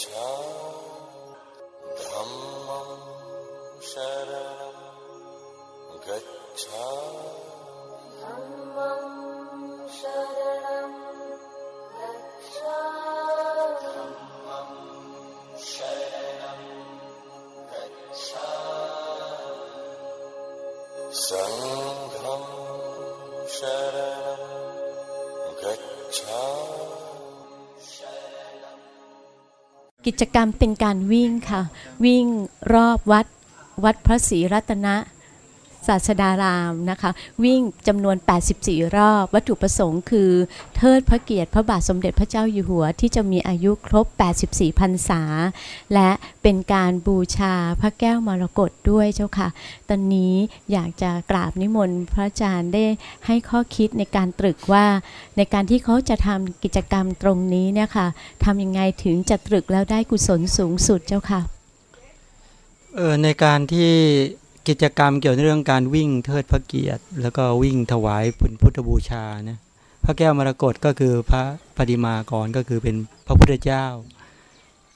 गच्छा धर्म शर गर गच्छा धरणं शर गच्छ กิจกรรมเป็นการวิ่งค่ะ วิ่งรอบวัดวัดพระศรีรัตน ศาสดารามนะคะ วิ่งจำนวน 84 รอบ วัตถุประสงค์คือ เทิดพระเกียรติพระบาทสมเด็จพระเจ้าอยู่หัว ที่จะมีอายุครบ 84พรรษา และเป็นการบูชาพระแก้วมรกตด้วยเจ้าค่ะ ตอนนี้อยากจะกราบนิมนต์พระอาจารย์ได้ให้ข้อคิดในการตรึกว่า ในการที่เขาจะทำกิจกรรมตรงนี้เนี่ยค่ะทำยังไงถึงจะตรึกแล้วได้กุศลสูงสุดเจ้าค่ะเออในการที่ กิจกรรมเกี่ยวกับเรื่องการวิ่งเทิดพระเกียรติ แล้วก็วิ่งถวายผลพุทธบูชานะพระแก้วมรกตก็คือพระปฏิมากรก็คือเป็นพระพุทธเจ้า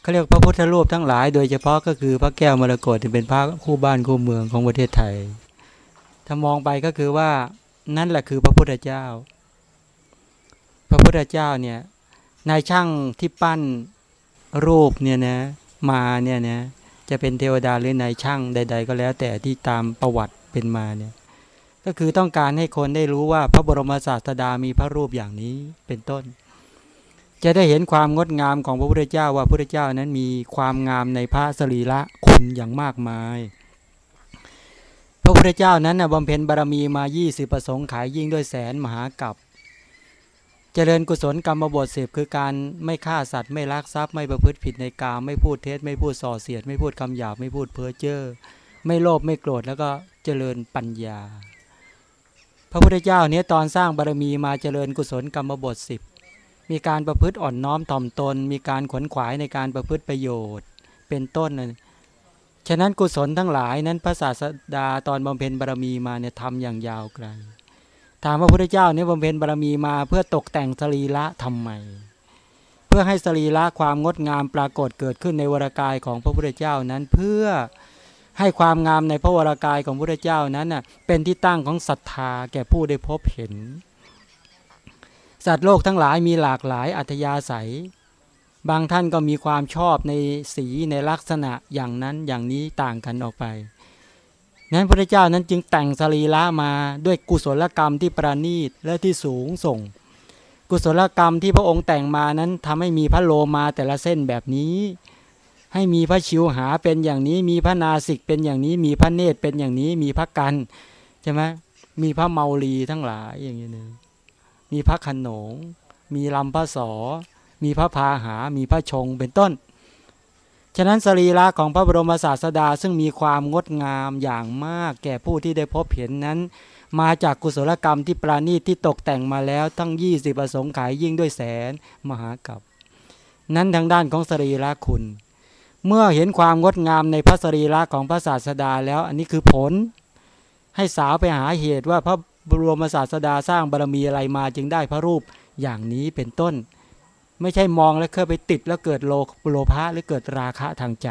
เขาเรียกพระพุทธรูปทั้งหลาย โดยเฉพาะก็คือพระแก้วมรกตที่เป็นพระคู่บ้านคู่เมืองของประเทศไทย ถ้ามองไปก็คือว่านั่นแหละคือพระพุทธเจ้า พระพุทธเจ้าเนี่ยนายช่างที่ปั้นรูปเนี่ยนะมาเนี่ยนะ จะเป็นเทวดาหรือนายช่างใด ๆ ก็แล้ว แต่ที่ตามประวัติเป็นมาเนี่ยก็คือต้องการให้คนได้รู้ว่าพระบรมศาสดามีพระรูปอย่างนี้เป็นต้น จะได้เห็นความงดงามของพระพุทธเจ้าว่าพระพุทธเจ้านั้นมีความงามในพระสรีระคุณอย่างมากมาย พระพุทธเจ้านั้นนะบำเพ็ญบารมีมา 20 ประสงค์ขายยิ่งด้วยแสนมหากัป เจริญกุศลกรรมบทเสพคือการไม่ฆ่าสัตว์ไม่ลักทรัพย์ไม่ประพฤติผิดในกามไม่พูดเท็จไม่พูดส่อเสียด ไม่พูดคำหยาบไม่พูดเพ้อเจ้อไม่โลภไม่โกรธแล้วก็เจริญปัญญา พระพุทธเจ้าเนี้ยตอนสร้างบารมีมาเจริญกุศลกรรมบทสิบมีการประพฤติอ่อนน้อมถ่อมตน มีการขวนขวายในการประพฤติประโยชน์เป็นต้นนะฉะนั้นกุศลทั้งหลายนั้นพระศาสดาตอนบำเพ็ญบารมีมาเนี่ยทำอย่างยาวไกล ถามว่าพระพุทธเจ้าเนี่ยบำเพ็ญบารมีมาเพื่อตกแต่งสรีระทำไม เพื่อให้สรีระความงดงามปรากฏเกิดขึ้นในวรากายของพระพุทธเจ้านั้นเพื่อให้ความงามในพระวรากายของพระพุทธเจ้านั้นน่ะเป็นที่ตั้งของศรัทธาแก่ผู้ได้พบเห็น สัตว์โลกทั้งหลายมีหลากหลายอัธยาศัย บางท่านก็มีความชอบในสีในลักษณะอย่างนั้นอย่างนี้ต่างกันออกไป นั้นพระเจ้านั้นจึงแต่งสรีระมาด้วยกุศลกรรมที่ประณีตและที่สูงส่ง กุศลกรรมที่พระองค์แต่งมานั้นทำให้มีพระโลมาแต่ละเส้นแบบนี้ ให้มีพระชิวหาเป็นอย่างนี้ มีพระนาสิกเป็นอย่างนี้ มีพระเนตรเป็นอย่างนี้ มีพระกันใช่ไหมมีพระเมาลีทั้งหลายอย่างนี้นึงมีพระขนง มีลำพระสอ มีพระพาหา มีพระชงเป็นต้น ฉะนั้นสรีระของพระบรมศาสดาซึ่งมีความงดงามอย่างมาก แก่ผู้ที่ได้พบเห็นนั้น มาจากกุศลกรรมที่ปราณีตที่ตกแต่งมาแล้วทั้ง 20ประสงค์ขายยิ่งด้วยแสนมหากับนั้นทางด้านของสรีระคุณ เมื่อเห็นความงดงามในพระสรีระของพระศาสดาแล้วอันนี้คือผล ให้สาวไปหาเหตุว่าพระบรมศาสดาสร้างบารมีอะไรมาจึงได้พระรูปอย่างนี้เป็นต้น ไม่ใช่มองแล้วเคยไปติดแล้วเกิดโลโลภะหรือเกิดราคะทางใจ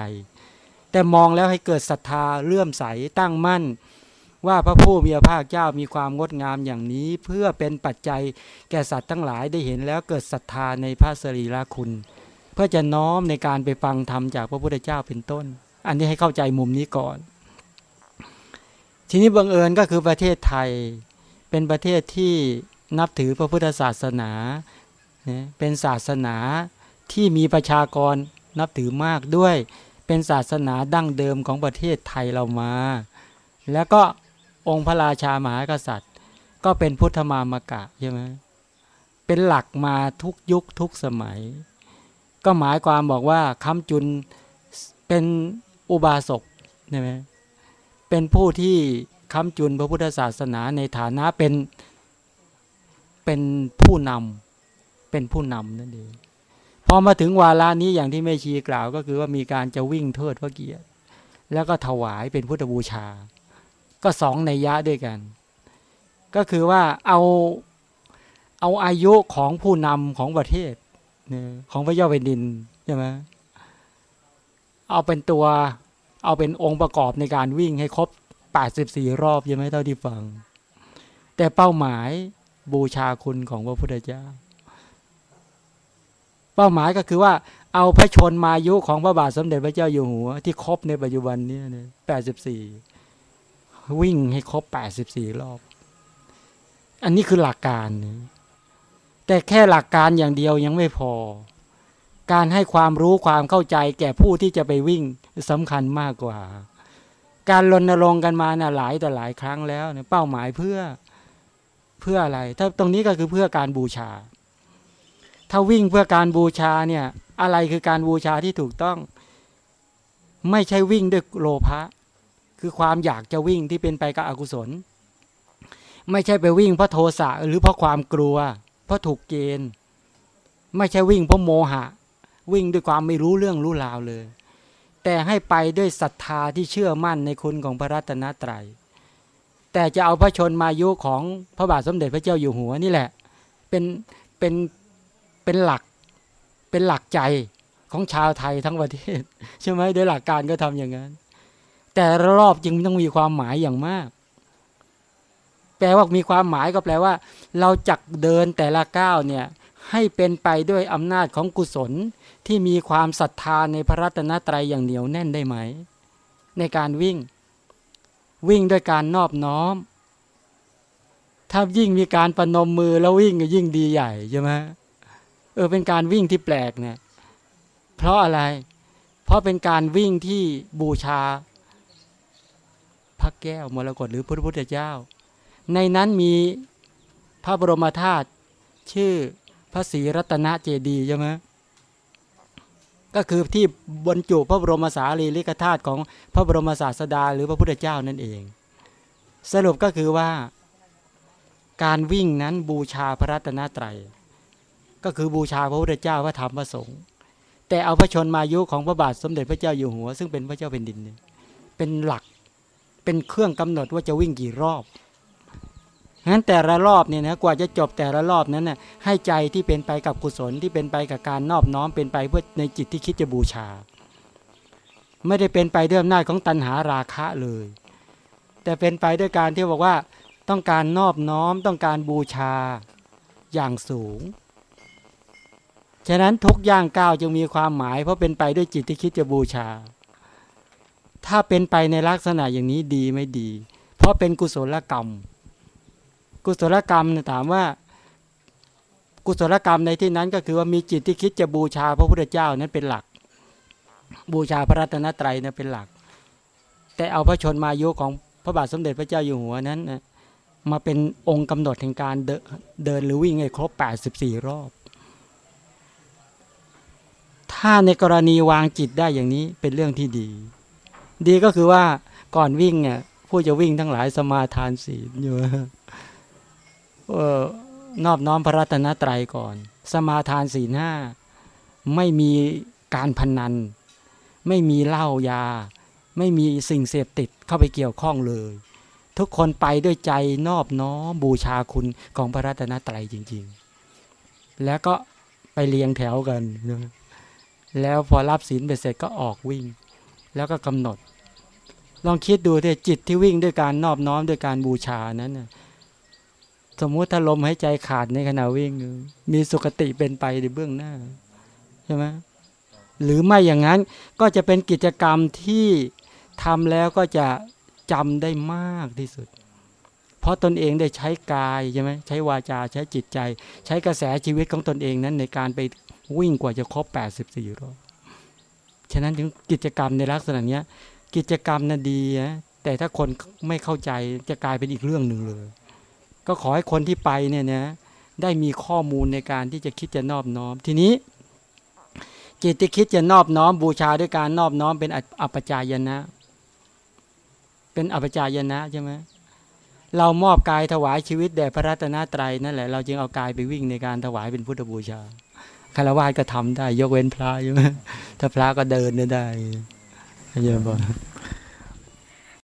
แต่มองแล้วให้เกิดศรัทธาเลื่อมใสตั้งมั่น ว่าพระผู้มีพระภาคเจ้ามีความงดงามอย่างนี้ เพื่อเป็นปัจจัยแก่สัตว์ทั้งหลายได้เห็นแล้วเกิดศรัทธาในพระสรีระคุณ เพื่อจะน้อมในการไปฟังธรรมจากพระพุทธเจ้าเป็นต้น อันนี้ให้เข้าใจมุมนี้ก่อน ทีนี้บังเอิญก็คือประเทศไทยเป็นประเทศที่นับถือพระพุทธศาสนา เป็นศาสนาที่มีประชากรนับถือมากด้วย เป็นศาสนาดั้งเดิมของประเทศไทยเรามา แล้วก็องค์พระราชามหากษัตริย์ ก็เป็นพุทธมามกะใช่ไหมเป็นหลักมาทุกยุคทุกสมัย ก็หมายความบอกว่าคำจุนเป็นอุบาสกใช่ไหมเป็นผู้ที่คำจุนพระพุทธศาสนาในฐานะเป็นเป็นผู้นำ เป็นผู้นำนั่นเองพอมาถึงวาระนี้อย่างที่แม่ชีกล่าว ก็คือว่ามีการจะวิ่งเทิดพระเกียรติ แล้วก็ถวายเป็นพุทธบูชา ก็สองในยะด้วยกัน ก็คือว่าเอาเอาอายุของผู้นำของประเทศของพระเจ้าแผ่นดินใช่ไหมเอาเป็นตัวเอาเป็นองค์ประกอบในการวิ่งให้ครบ 84 รอบใช่ไหมเท่าที่ฟัง แต่เป้าหมายบูชาคุณของพระพุทธเจ้า เป้าหมายก็คือว่าเอาพระชนมายุของพระบาทสมเด็จพระเจ้าอยู่หัว ที่ครบในปัจจุบันนี้เนี่ย84วิ่งให้ครบ84รอบ อันนี้คือหลักการนะแต่แค่หลักการอย่างเดียวยังไม่พอ การให้ความรู้ความเข้าใจแก่ผู้ที่จะไปวิ่งสำคัญมากกว่า การรณรงค์กันมานะ่ะหลายต่อหลายครั้งแล้วเนี่ยเป้าหมายเพื่อเพื่ออะไร ถ้าตรงนี้ก็คือเพื่อการบูชา ถ้าวิ่งเพื่อการบูชาเนี่ยอะไรคือการบูชาที่ถูกต้อง ไม่ใช่วิ่งด้วยโลภะคือความอยากจะวิ่งที่เป็นไปกับอกุศล ไม่ใช่ไปวิ่งเพราะโทสะหรือเพราะความกลัว เพราะถูกเกณฑ์ ไม่ใช่วิ่งเพราะโมหะ วิ่งด้วยความไม่รู้เรื่องรู้ราวเลย แต่ให้ไปด้วยศรัทธาที่เชื่อมั่นในคุณของพระรัตนตรัย แต่จะเอาพระชนมายุของพระบาทสมเด็จพระเจ้าอยู่หัวนี่แหละ เป็นเป็น เป็นหลักเป็นหลักใจของชาวไทยทั้งประเทศใช่ไหมโดยหลักการก็ทำอย่างนั้น แต่รอบจึงต้องมีความหมายอย่างมาก แปลว่ามีความหมายก็แปลว่า เราจักเดินแต่ละก้าวเนี่ยให้เป็นไปด้วยอำนาจของกุศลที่มีความศรัทธาในพระรัตนตรัยอย่างเหนียวแน่นได้ไหม ในการวิ่ง วิ่งด้วยการนอบน้อม ถ้ายิ่งมีการประนมมือแล้ววิ่งก็ยิ่งดีใหญ่ใช่ไหม เออเป็นการวิ่งที่แปลกเนี่ยเพราะอะไร เพราะเป็นการวิ่งที่บูชาพระแก้วมรกตหรือพระพุทธเจ้า ในนั้นมีพระบรมธาตุชื่อพระศรีรัตนเจดีย์ใช่ไหมก็คือที่บรรจุพระบรมสารีริกธาตุของพระบรมศาสดาหรือพระพุทธเจ้านั่นเอง สรุปก็คือว่า การวิ่งนั้นบูชาพระรัตนตรัย ก็คือบูชาพระพุทธเจ้าพระธรรมพระสงฆ์แต่เอาพระชนมายุของพระบาทสมเด็จพระเจ้าอยู่หัว ซึ่งเป็นพระเจ้าแผ่นดินเป็นหลักเป็นเครื่องกำหนดว่าจะวิ่งกี่รอบงั้นแต่ละรอบเนี่ยนะกว่าจะจบแต่ละรอบนั้นน่ะให้ใจที่เป็นไปกับกุศลที่เป็นไปกับการนอบน้อมเป็นไปเพื่อในจิตที่คิดจะบูชา ไม่ได้เป็นไปด้วยอำนาจของตัณหาราคะเลย แต่เป็นไปด้วยการที่บอกว่าต้องการนอบน้อมต้องการบูชาอย่างสูง ฉะนั้นทุกย่างก้าวจึงมีความหมาย เพราะเป็นไปด้วยจิตที่คิดจะบูชา ถ้าเป็นไปในลักษณะอย่างนี้ดีไม่ดี เพราะเป็นกุศลกรรม กุศลกรรมเนี่ยถามว่า กุศลกรรมในที่นั้นก็คือว่ามีจิตที่คิดจะบูชาพระพุทธเจ้านั้นเป็นหลัก บูชาพระรัตนตรัยนั้นเป็นหลัก แต่เอาพระชนมายุของพระบาทสมเด็จพระเจ้าอยู่หัวนั้นนะมาเป็นองค์กำหนดแห่งการเดเดินหรือวิ่งให้ครบ 84 รอบ ถ้าในกรณีวางจิตได้อย่างนี้เป็นเรื่องที่ดี ดีก็คือว่าก่อนวิ่งเนี่ยผู้จะวิ่งทั้งหลายสมาทานศีลอยู่เออนอบน้อมพระรัตนตรัยก่อน สมาทานศีลห้าไม่มีการพนัน ไม่มีเหล้ายา ไม่มีสิ่งเสพติดเข้าไปเกี่ยวข้องเลย ทุกคนไปด้วยใจนอบน้อมบูชาคุณของพระรัตนตรัยจริง ๆ แล้วก็ไปเรียงแถวกัน แล้วพอรับศีลเสร็จก็ออกวิ่ง แล้วก็กำหนด ลองคิดดูเถอะจิตที่วิ่งด้วยการนอบน้อมด้วยการบูชานั้นนะสมมุติถ้าลมหายใจขาดในขณะวิ่ง มีสุขติเป็นไปในเบื้องหน้าใช่ไหมหรือไม่อย่างนั้นก็จะเป็นกิจกรรมที่ทำแล้วก็จะจำได้มากที่สุด เพราะตนเองได้ใช้กายใช่ไหมใช้วาจาใช้จิตใจ ใช้กระแสชีวิตของตนเองนั้นในการไป วิ่งกว่าจะครบ84รอบฉะนั้นถึงกิจกรรมในลักษณะนี้กิจกรรมน่ะดีนะแต่ถ้าคนไม่เข้าใจจะกลายเป็นอีกเรื่องหนึ่งเลย ก็ขอให้คนที่ไปเนี่ยนะได้มีข้อมูลในการที่จะคิดจะนอบน้อม ทีนี้ จิตที่คิดจะนอบน้อมบูชาด้วยการนอบน้อมเป็นอัปจายนะ เป็นอัปจายนะใช่ไหมเรามอบกายถวายชีวิตแด่พระรัตนตรัยนั่นแหละเราจึงเอากายไปวิ่งในการถวายเป็นพุทธบูชา คารวะก็ทำได้ ยกเว้นพระใช่ไหมถ้าพระก็เดินได้เยอะบอก